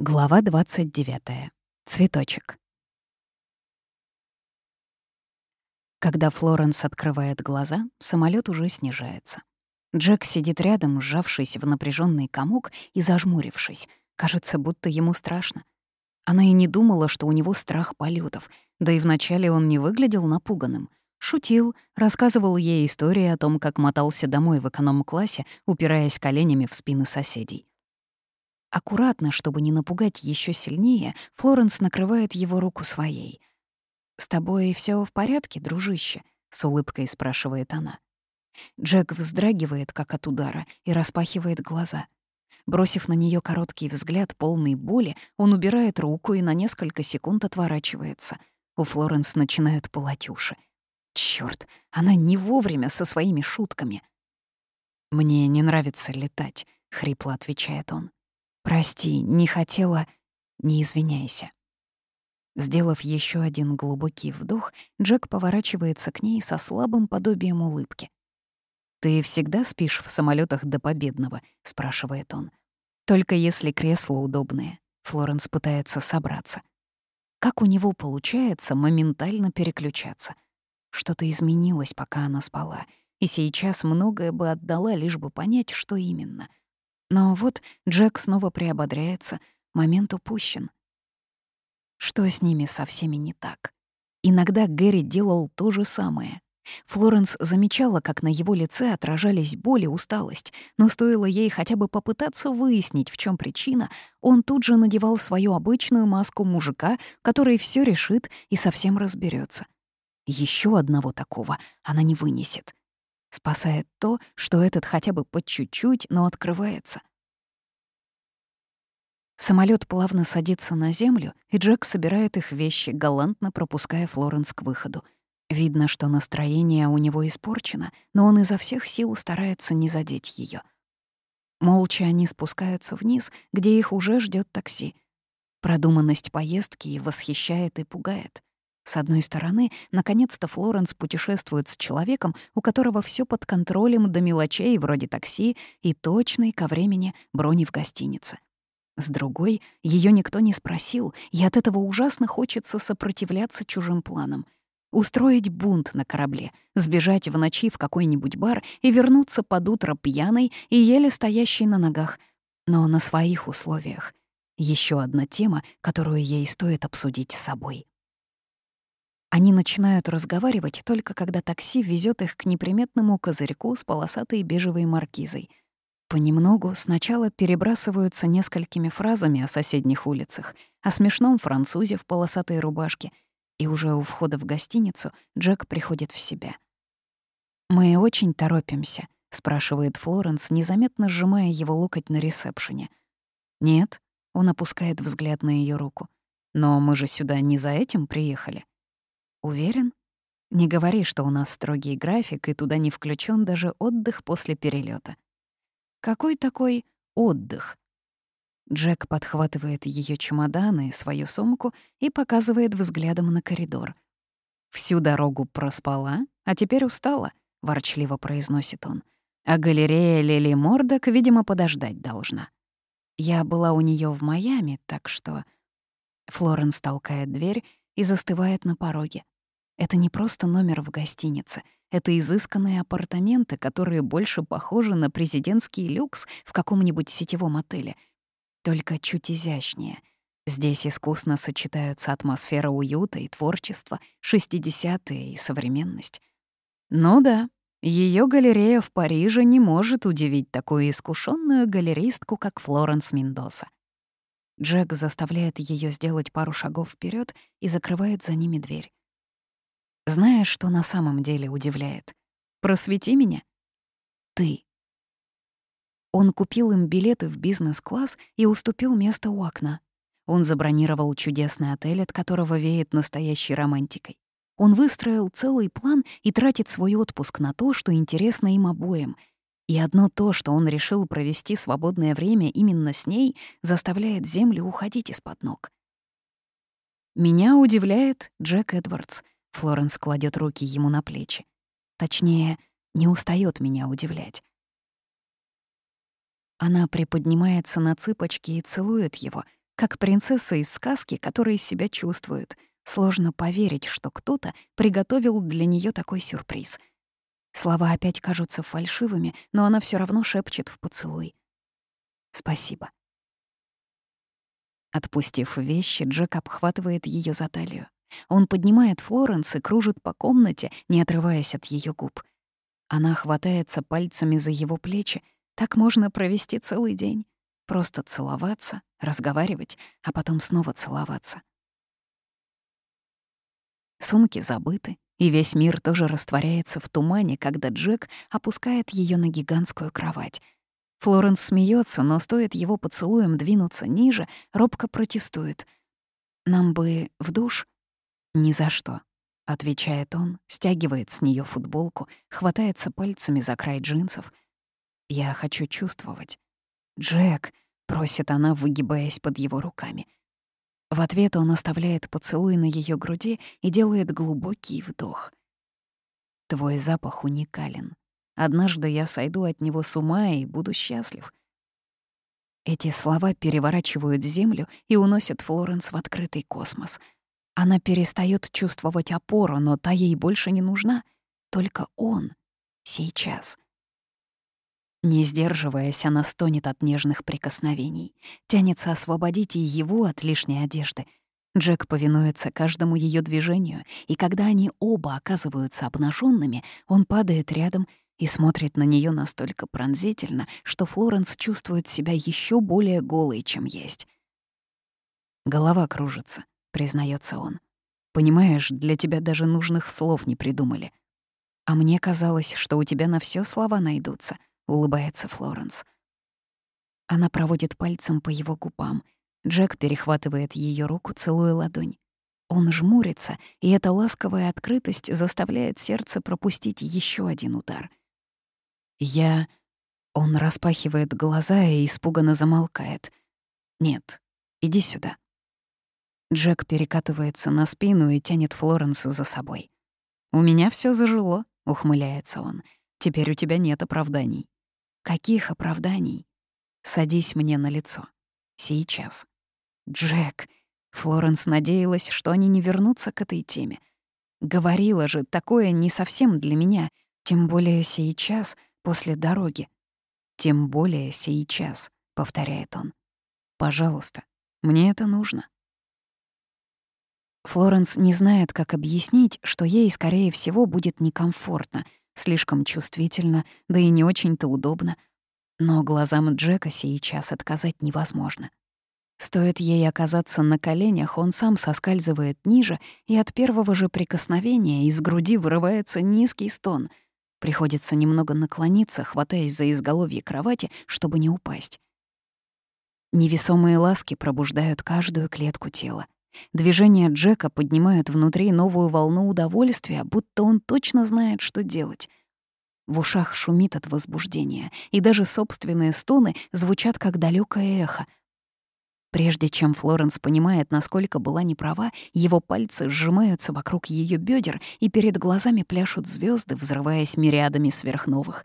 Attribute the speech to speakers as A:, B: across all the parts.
A: Глава 29. Цветочек. Когда Флоренс открывает глаза, самолет уже снижается. Джек сидит рядом, сжавшись в напряженный комок и зажмурившись. Кажется, будто ему страшно. Она и не думала, что у него страх полетов, да и вначале он не выглядел напуганным. Шутил, рассказывал ей истории о том, как мотался домой в эконом-классе, упираясь коленями в спины соседей. Аккуратно, чтобы не напугать еще сильнее, Флоренс накрывает его руку своей. «С тобой все в порядке, дружище?» — с улыбкой спрашивает она. Джек вздрагивает, как от удара, и распахивает глаза. Бросив на нее короткий взгляд, полный боли, он убирает руку и на несколько секунд отворачивается. У Флоренс начинают пылать уши. Чёрт, она не вовремя со своими шутками. «Мне не нравится летать», — хрипло отвечает он. «Прости, не хотела...» «Не извиняйся». Сделав еще один глубокий вдох, Джек поворачивается к ней со слабым подобием улыбки. «Ты всегда спишь в самолетах до победного?» — спрашивает он. «Только если кресло удобное». Флоренс пытается собраться. Как у него получается моментально переключаться? Что-то изменилось, пока она спала, и сейчас многое бы отдала, лишь бы понять, что именно. Но вот Джек снова приободряется, момент упущен. Что с ними со всеми не так? Иногда Гэри делал то же самое. Флоренс замечала, как на его лице отражались боль и усталость, но стоило ей хотя бы попытаться выяснить, в чем причина, он тут же надевал свою обычную маску мужика, который все решит и совсем разберется. Еще одного такого она не вынесет. Спасает то, что этот хотя бы по чуть-чуть, но открывается. Самолет плавно садится на землю, и Джек собирает их вещи, галантно пропуская Флоренс к выходу. Видно, что настроение у него испорчено, но он изо всех сил старается не задеть ее. Молча они спускаются вниз, где их уже ждет такси. Продуманность поездки восхищает и пугает. С одной стороны, наконец-то Флоренс путешествует с человеком, у которого все под контролем до мелочей вроде такси и точной ко времени брони в гостинице. С другой, ее никто не спросил, и от этого ужасно хочется сопротивляться чужим планам. Устроить бунт на корабле, сбежать в ночи в какой-нибудь бар и вернуться под утро пьяной и еле стоящей на ногах. Но на своих условиях. Еще одна тема, которую ей стоит обсудить с собой. Они начинают разговаривать только когда такси везет их к неприметному козырьку с полосатой бежевой маркизой. Понемногу сначала перебрасываются несколькими фразами о соседних улицах, о смешном французе в полосатой рубашке, и уже у входа в гостиницу Джек приходит в себя. «Мы очень торопимся», — спрашивает Флоренс, незаметно сжимая его локоть на ресепшене. «Нет», — он опускает взгляд на ее руку. «Но мы же сюда не за этим приехали». Уверен? Не говори, что у нас строгий график, и туда не включен даже отдых после перелета. Какой такой отдых? Джек подхватывает ее чемоданы и свою сумку и показывает взглядом на коридор. «Всю дорогу проспала, а теперь устала», — ворчливо произносит он. «А галерея Лили Мордок, видимо, подождать должна». Я была у нее в Майами, так что... Флоренс толкает дверь и застывает на пороге. Это не просто номер в гостинице. Это изысканные апартаменты, которые больше похожи на президентский люкс в каком-нибудь сетевом отеле. Только чуть изящнее. Здесь искусно сочетаются атмосфера уюта и творчества, 60-е и современность. Ну да, ее галерея в Париже не может удивить такую искушенную галеристку, как Флоренс Мендоса. Джек заставляет ее сделать пару шагов вперед и закрывает за ними дверь. Знаешь, что на самом деле удивляет? Просвети меня. Ты. Он купил им билеты в бизнес-класс и уступил место у окна. Он забронировал чудесный отель, от которого веет настоящей романтикой. Он выстроил целый план и тратит свой отпуск на то, что интересно им обоим — и одно то, что он решил провести свободное время именно с ней, заставляет Землю уходить из-под ног. «Меня удивляет Джек Эдвардс», — Флоренс кладет руки ему на плечи. Точнее, не устает меня удивлять. Она приподнимается на цыпочки и целует его, как принцесса из сказки, которая себя чувствует. Сложно поверить, что кто-то приготовил для нее такой сюрприз. Слова опять кажутся фальшивыми, но она все равно шепчет в поцелуй. «Спасибо». Отпустив вещи, Джек обхватывает ее за талию. Он поднимает Флоренс и кружит по комнате, не отрываясь от ее губ. Она хватается пальцами за его плечи. Так можно провести целый день. Просто целоваться, разговаривать, а потом снова целоваться. Сумки забыты, и весь мир тоже растворяется в тумане, когда Джек опускает ее на гигантскую кровать. Флоренс смеется, но стоит его поцелуем двинуться ниже, робко протестует. «Нам бы в душ?» «Ни за что», — отвечает он, стягивает с нее футболку, хватается пальцами за край джинсов. «Я хочу чувствовать». «Джек», — просит она, выгибаясь под его руками. В ответ он оставляет поцелуй на ее груди и делает глубокий вдох. «Твой запах уникален. Однажды я сойду от него с ума и буду счастлив». Эти слова переворачивают землю и уносят Флоренс в открытый космос. Она перестает чувствовать опору, но та ей больше не нужна. Только он. Сейчас. Не сдерживаясь, она стонет от нежных прикосновений, тянется освободить и его от лишней одежды. Джек повинуется каждому ее движению, и когда они оба оказываются обнаженными, он падает рядом и смотрит на нее настолько пронзительно, что Флоренс чувствует себя еще более голой, чем есть. «Голова кружится», — признается он. «Понимаешь, для тебя даже нужных слов не придумали. А мне казалось, что у тебя на все слова найдутся», улыбается Флоренс. Она проводит пальцем по его губам. Джек перехватывает ее руку, целуя ладонь. Он жмурится, и эта ласковая открытость заставляет сердце пропустить еще один удар. Я... Он распахивает глаза и испуганно замолкает. «Нет, иди сюда». Джек перекатывается на спину и тянет Флоренс за собой. «У меня все зажило», — ухмыляется он. «Теперь у тебя нет оправданий». Каких оправданий? Садись мне на лицо. Сейчас. Джек. Флоренс надеялась, что они не вернутся к этой теме. Говорила же, такое не совсем для меня, тем более сейчас, после дороги. Тем более сейчас, повторяет он. Пожалуйста, мне это нужно. Флоренс не знает, как объяснить, что ей, скорее всего, будет некомфортно — слишком чувствительно, да и не очень-то удобно. Но глазам Джека сейчас отказать невозможно. Стоит ей оказаться на коленях, он сам соскальзывает ниже, и от первого же прикосновения из груди вырывается низкий стон. Приходится немного наклониться, хватаясь за изголовье кровати, чтобы не упасть. Невесомые ласки пробуждают каждую клетку тела. Движения Джека поднимают внутри новую волну удовольствия, будто он точно знает, что делать. В ушах шумит от возбуждения, и даже собственные стоны звучат как далекое эхо. Прежде чем Флоренс понимает, насколько была неправа, его пальцы сжимаются вокруг ее бедер, и перед глазами пляшут звезды, взрываясь мириадами сверхновых.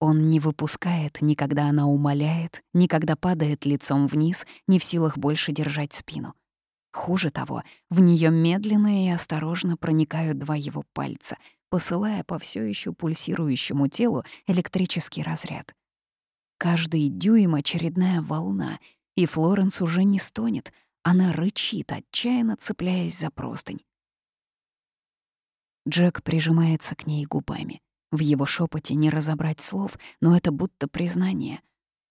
A: Он не выпускает, никогда она умоляет, никогда падает лицом вниз, не в силах больше держать спину. Хуже того, в нее медленно и осторожно проникают два его пальца, посылая по все еще пульсирующему телу электрический разряд. Каждый дюйм — очередная волна, и Флоренс уже не стонет, она рычит, отчаянно цепляясь за простынь. Джек прижимается к ней губами. В его шепоте не разобрать слов, но это будто признание.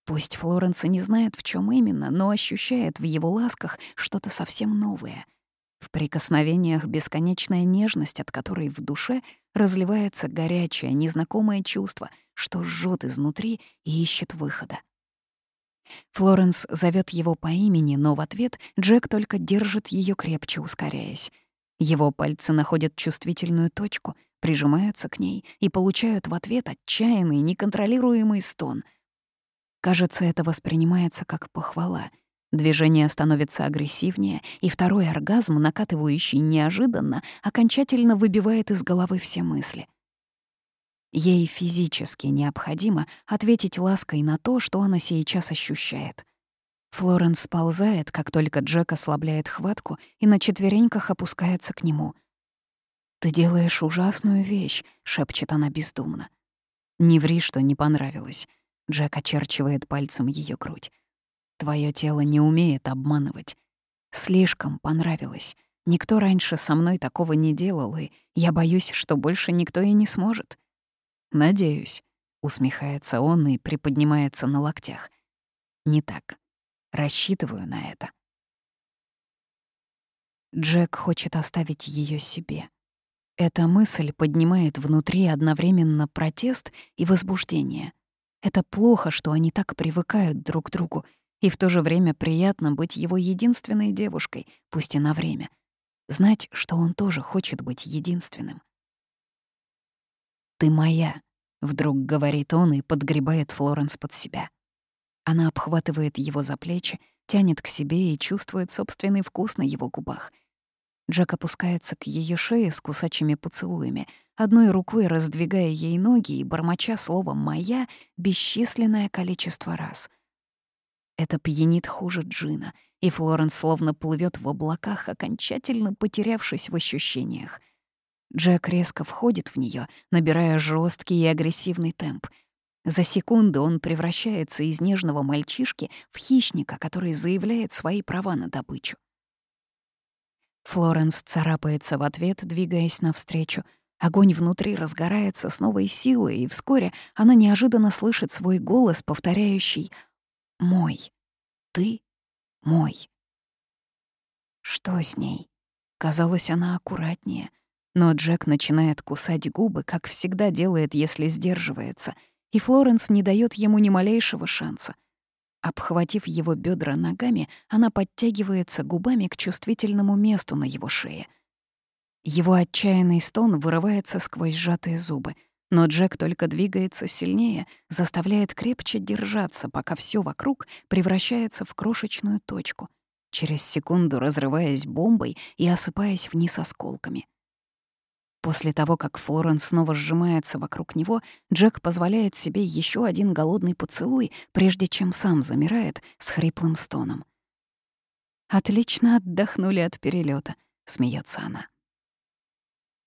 A: Пусть Флоренс не знает, в чем именно, но ощущает в его ласках что-то совсем новое. В прикосновениях бесконечная нежность, от которой в душе разливается горячее, незнакомое чувство, что жжет изнутри и ищет выхода. Флоренс зовет его по имени, но в ответ Джек только держит ее крепче, ускоряясь. Его пальцы находят чувствительную точку, прижимаются к ней и получают в ответ отчаянный, неконтролируемый стон — Кажется, это воспринимается как похвала. Движение становится агрессивнее, и второй оргазм, накатывающий неожиданно, окончательно выбивает из головы все мысли. Ей физически необходимо ответить лаской на то, что она сейчас ощущает. Флоренс сползает, как только Джек ослабляет хватку и на четвереньках опускается к нему. «Ты делаешь ужасную вещь», — шепчет она бездумно. «Не ври, что не понравилось». Джек очерчивает пальцем ее грудь. «Твое тело не умеет обманывать. Слишком понравилось. Никто раньше со мной такого не делал, и я боюсь, что больше никто и не сможет». «Надеюсь», — усмехается он и приподнимается на локтях. «Не так. Рассчитываю на это». Джек хочет оставить ее себе. Эта мысль поднимает внутри одновременно протест и возбуждение. Это плохо, что они так привыкают друг к другу, и в то же время приятно быть его единственной девушкой, пусть и на время. Знать, что он тоже хочет быть единственным. «Ты моя», — вдруг говорит он и подгребает Флоренс под себя. Она обхватывает его за плечи, тянет к себе и чувствует собственный вкус на его губах — Джек опускается к ее шее с кусачими поцелуями, одной рукой раздвигая ей ноги и бормоча слово «моя» бесчисленное количество раз. Это пьянит хуже Джина, и Флоренс словно плывет в облаках, окончательно потерявшись в ощущениях. Джек резко входит в нее, набирая жесткий и агрессивный темп. За секунду он превращается из нежного мальчишки в хищника, который заявляет свои права на добычу. Флоренс царапается в ответ, двигаясь навстречу. Огонь внутри разгорается с новой силой, и вскоре она неожиданно слышит свой голос, повторяющий «Мой, ты мой». Что с ней? Казалось, она аккуратнее. Но Джек начинает кусать губы, как всегда делает, если сдерживается, и Флоренс не дает ему ни малейшего шанса — Обхватив его бедра ногами, она подтягивается губами к чувствительному месту на его шее. Его отчаянный стон вырывается сквозь сжатые зубы, но Джек только двигается сильнее, заставляет крепче держаться, пока все вокруг превращается в крошечную точку, через секунду разрываясь бомбой и осыпаясь вниз осколками. После того, как Флоренс снова сжимается вокруг него, Джек позволяет себе еще один голодный поцелуй, прежде чем сам замирает с хриплым стоном. «Отлично отдохнули от перелета, смеется она.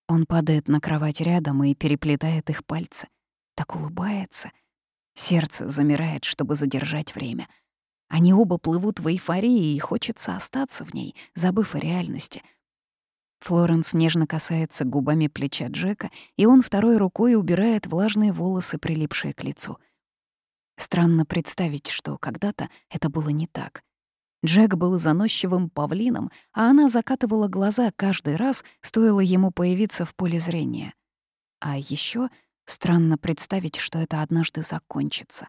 A: Он падает на кровать рядом и переплетает их пальцы. Так улыбается. Сердце замирает, чтобы задержать время. Они оба плывут в эйфории, и хочется остаться в ней, забыв о реальности — Флоренс нежно касается губами плеча Джека, и он второй рукой убирает влажные волосы, прилипшие к лицу. Странно представить, что когда-то это было не так. Джек был заносчивым павлином, а она закатывала глаза каждый раз, стоило ему появиться в поле зрения. А еще странно представить, что это однажды закончится.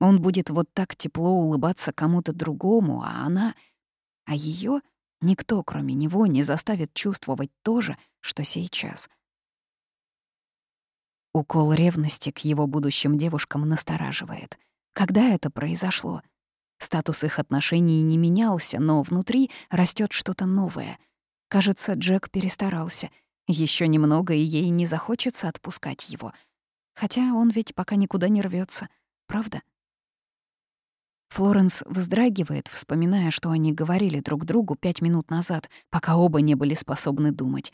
A: Он будет вот так тепло улыбаться кому-то другому, а она... А ее Никто, кроме него, не заставит чувствовать то же, что сейчас. Укол ревности к его будущим девушкам настораживает. Когда это произошло? Статус их отношений не менялся, но внутри растет что-то новое. Кажется, Джек перестарался. Еще немного, и ей не захочется отпускать его. Хотя он ведь пока никуда не рвется, правда? Флоренс вздрагивает, вспоминая, что они говорили друг другу пять минут назад, пока оба не были способны думать.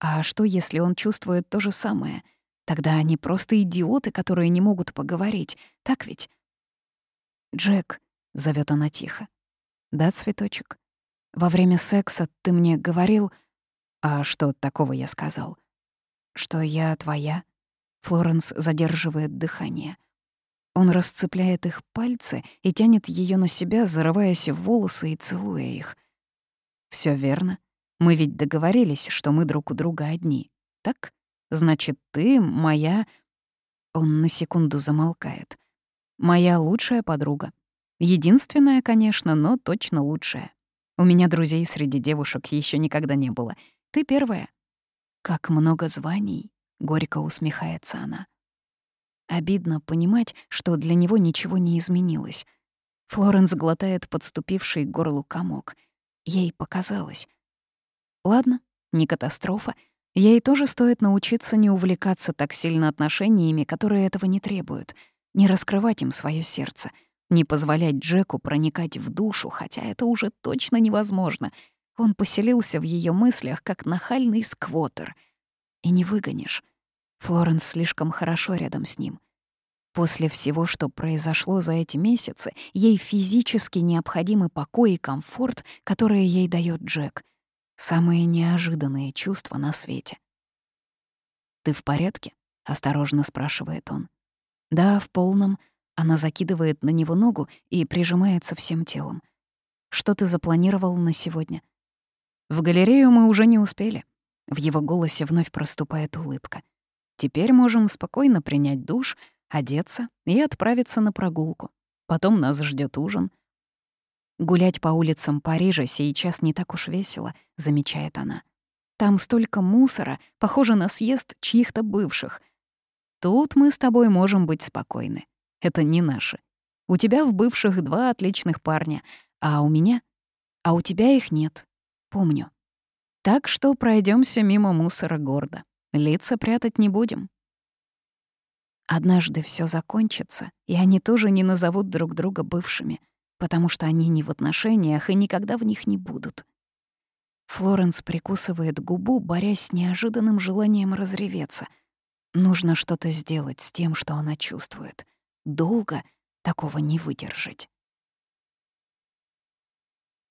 A: А что, если он чувствует то же самое? Тогда они просто идиоты, которые не могут поговорить. Так ведь? «Джек», — зовет она тихо. «Да, цветочек? Во время секса ты мне говорил...» «А что такого я сказал?» «Что я твоя?» Флоренс задерживает дыхание. Он расцепляет их пальцы и тянет ее на себя, зарываясь в волосы и целуя их. Все верно. Мы ведь договорились, что мы друг у друга одни. Так? Значит, ты моя...» Он на секунду замолкает. «Моя лучшая подруга. Единственная, конечно, но точно лучшая. У меня друзей среди девушек еще никогда не было. Ты первая». «Как много званий», — горько усмехается она. Обидно понимать, что для него ничего не изменилось. Флоренс глотает подступивший к горлу комок. Ей показалось. Ладно, не катастрофа. Ей тоже стоит научиться не увлекаться так сильно отношениями, которые этого не требуют, не раскрывать им свое сердце. Не позволять Джеку проникать в душу, хотя это уже точно невозможно. Он поселился в ее мыслях, как нахальный сквотер. И не выгонишь. Флоренс слишком хорошо рядом с ним. После всего, что произошло за эти месяцы, ей физически необходимы покой и комфорт, которые ей дает Джек. Самые неожиданные чувства на свете. «Ты в порядке?» — осторожно спрашивает он. «Да, в полном». Она закидывает на него ногу и прижимается всем телом. «Что ты запланировал на сегодня?» «В галерею мы уже не успели». В его голосе вновь проступает улыбка. «Теперь можем спокойно принять душ, одеться и отправиться на прогулку. Потом нас ждет ужин. Гулять по улицам Парижа сейчас не так уж весело, замечает она. Там столько мусора, похоже на съезд чьих-то бывших. Тут мы с тобой можем быть спокойны. Это не наши. У тебя в бывших два отличных парня, а у меня? А у тебя их нет. Помню. Так что пройдемся мимо мусора гордо. Лица прятать не будем. Однажды все закончится, и они тоже не назовут друг друга бывшими, потому что они не в отношениях и никогда в них не будут. Флоренс прикусывает губу, борясь с неожиданным желанием разреветься. Нужно что-то сделать с тем, что она чувствует. Долго такого не выдержать.